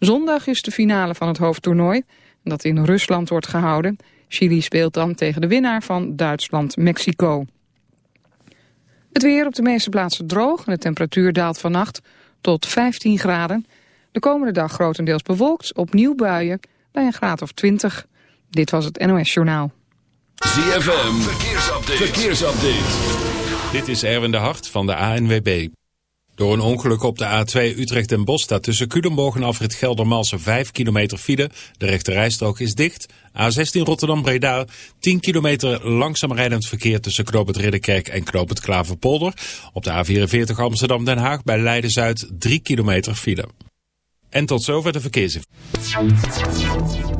Zondag is de finale van het hoofdtoernooi, dat in Rusland wordt gehouden. Chili speelt dan tegen de winnaar van Duitsland-Mexico. Het weer op de meeste plaatsen droog en de temperatuur daalt vannacht tot 15 graden. De komende dag grotendeels bewolkt, opnieuw buien bij een graad of 20. Dit was het NOS Journaal. ZFM, verkeersupdate. verkeersupdate. Dit is Erwin de Hart van de ANWB. Door een ongeluk op de A2 Utrecht en Bos staat tussen Culemborg en Afrit Geldermalsen 5 kilometer file. De rechte rijstrook is dicht. A16 Rotterdam-Breda 10 kilometer langzaam rijdend verkeer tussen Knoop het Ridderkerk en Knoop Klaverpolder. Op de A44 Amsterdam-Den Haag bij Leiden-Zuid 3 kilometer file. En tot zover de verkeersinformatie.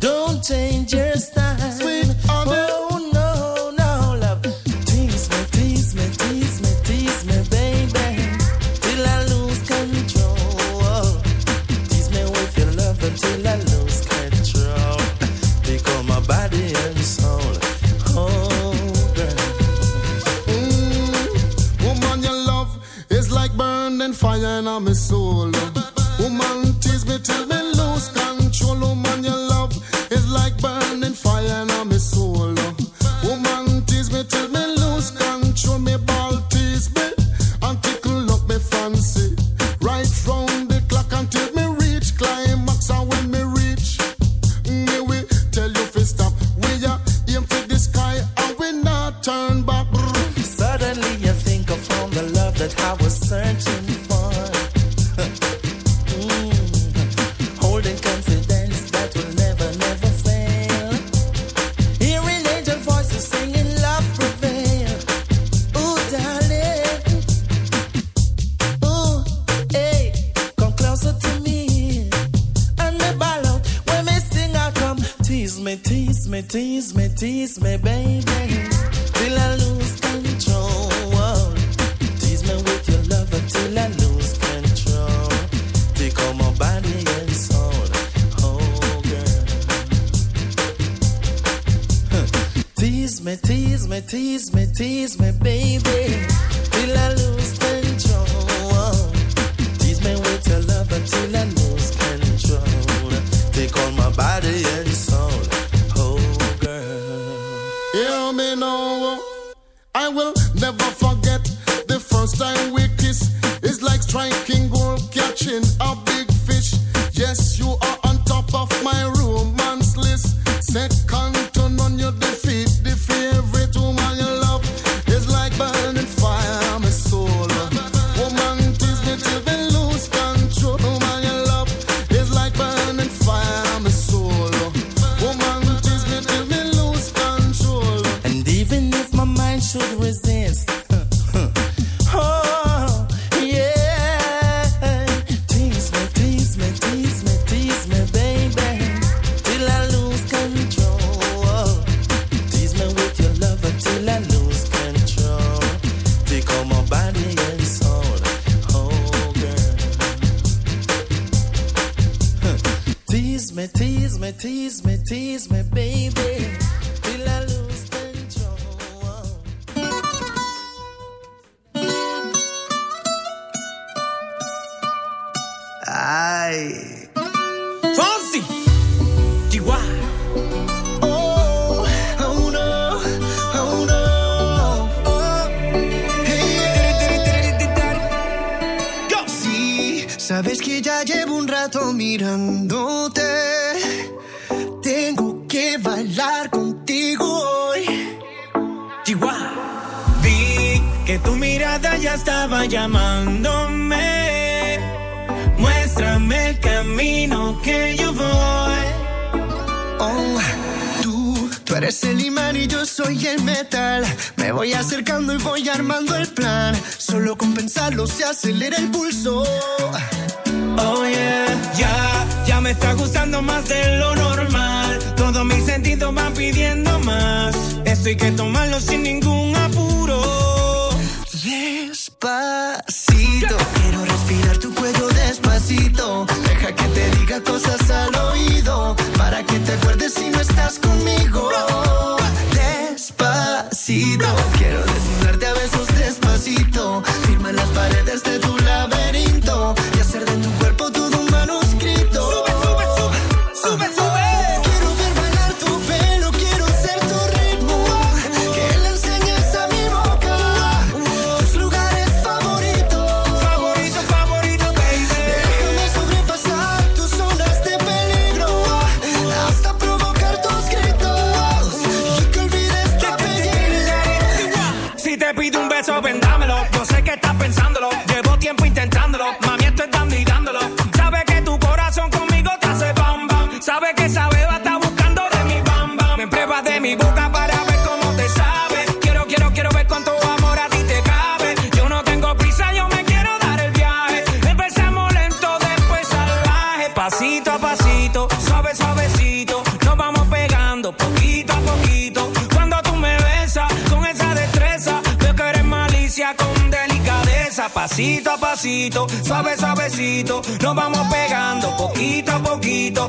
Don't change your style. Sweet. y voy armando el plan. Solo con pensarlo se acelera el pulso. Oh yeah, ya, ya me está gustando más de lo normal. Todos mis sentidos van pidiendo más. Esto hay que tomarlo sin ningún apuro despacito, suave, suavecito, nos vamos pegando poquito a poquito.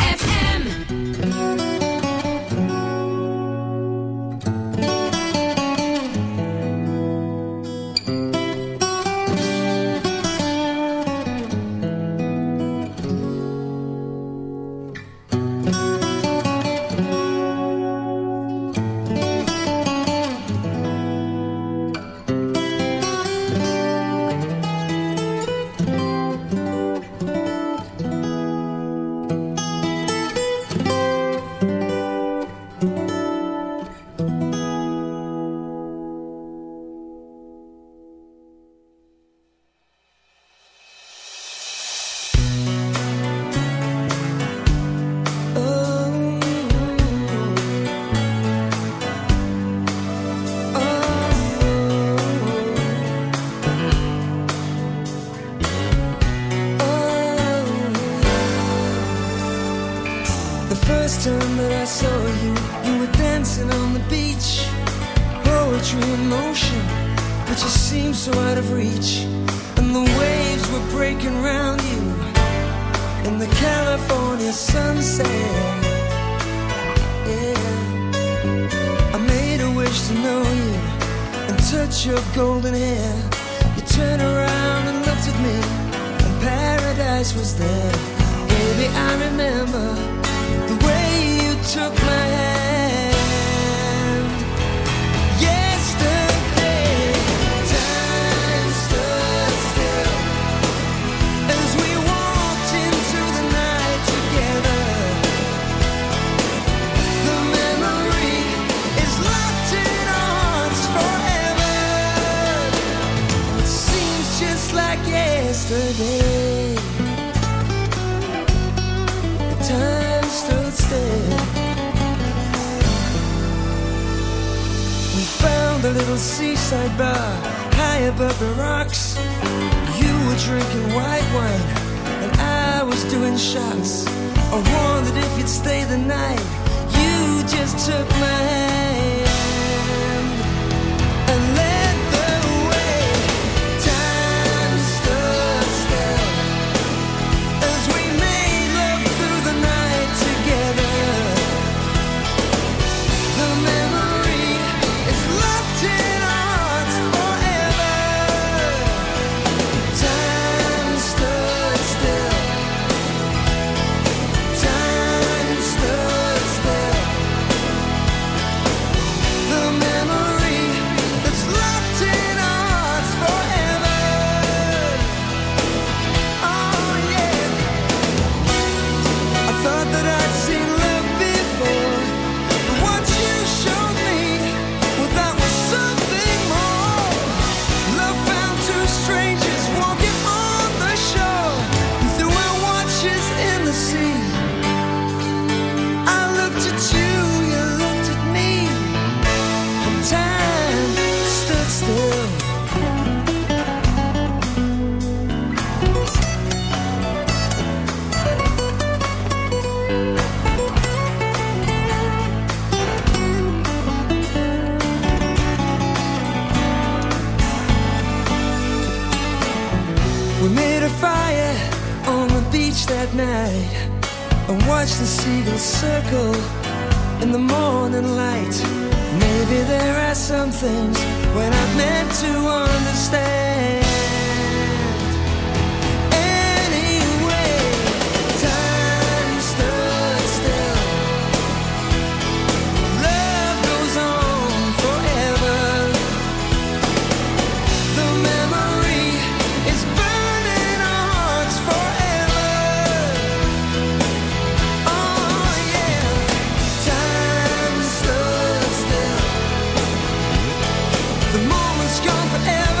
The moment's gone forever.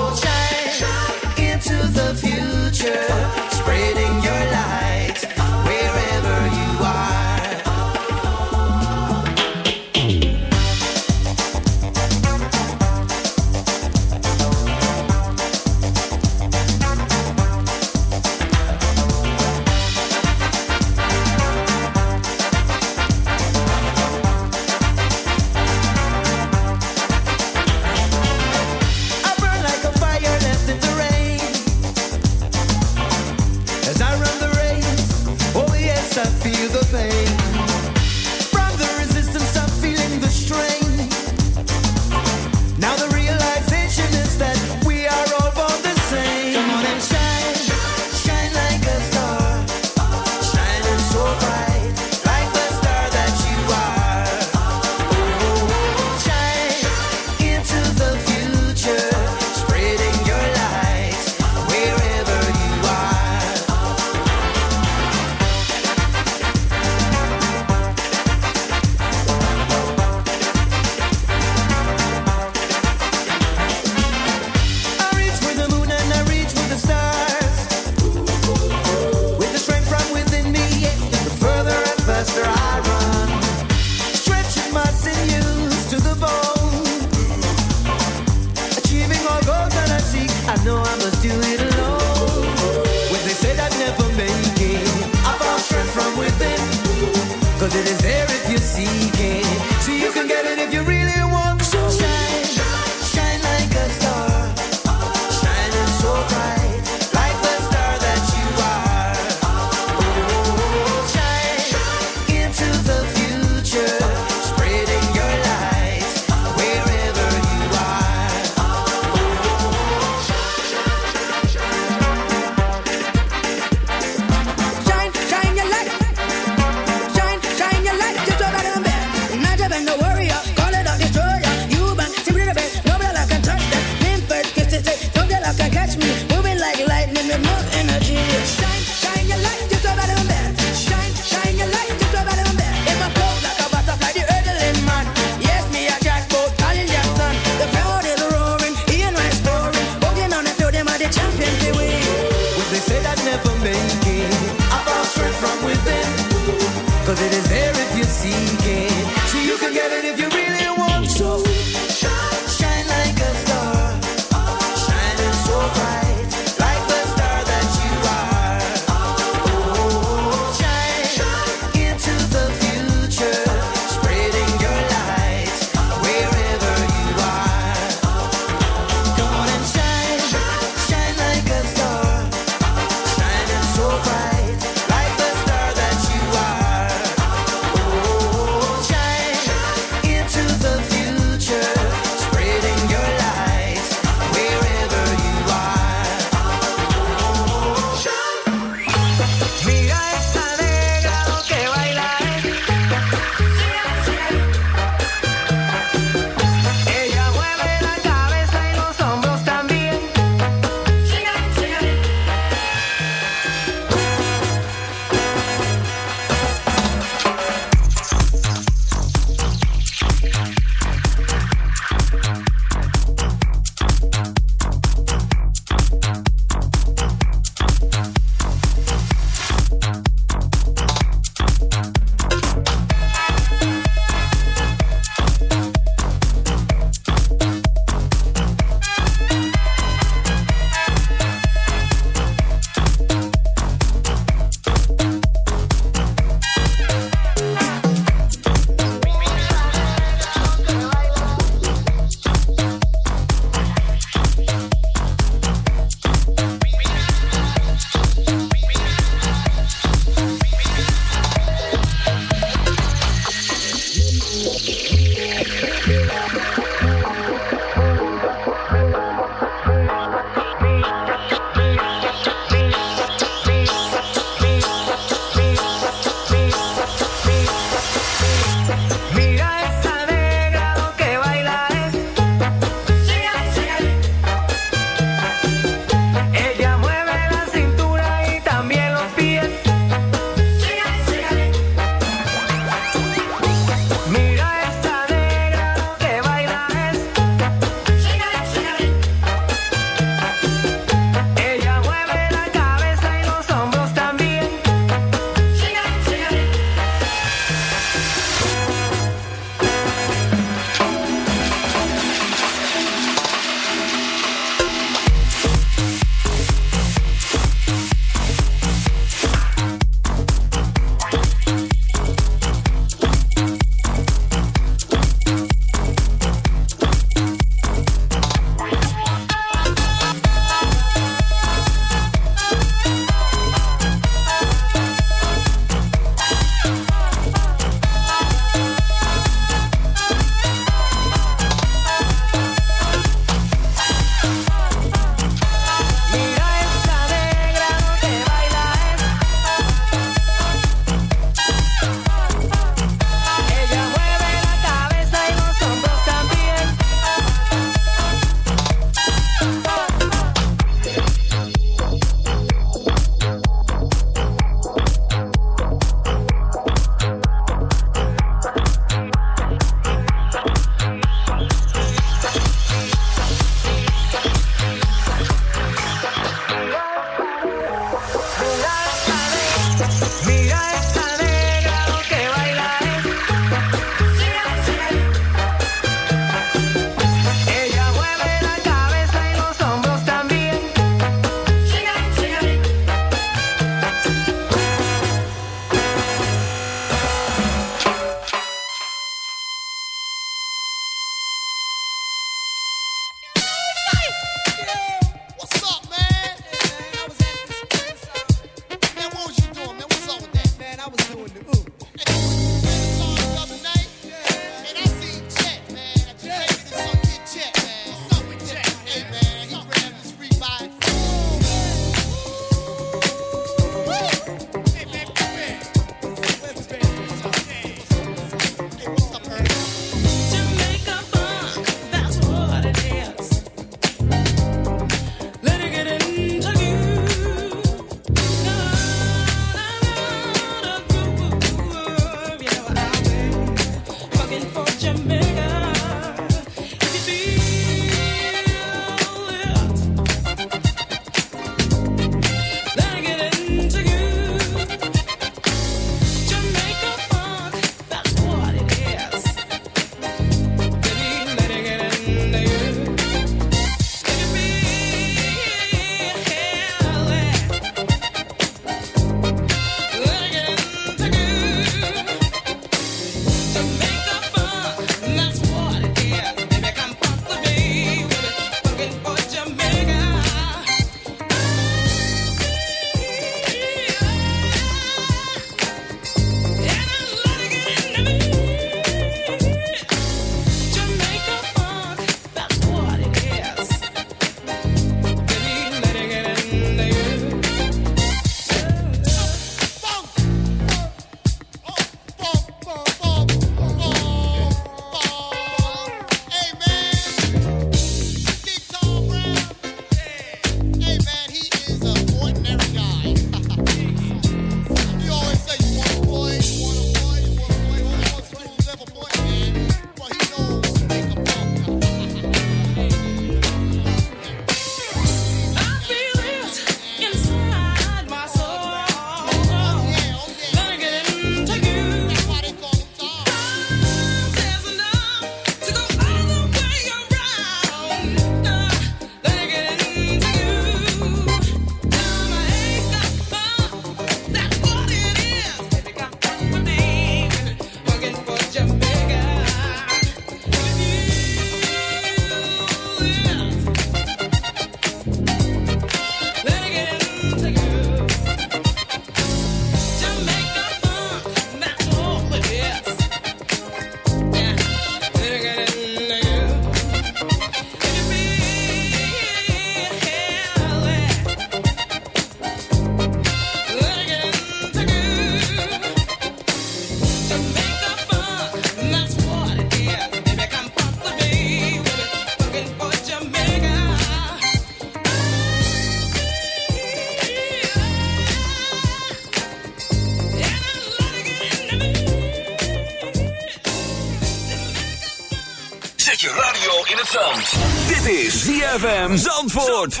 ZFM Zandvoort.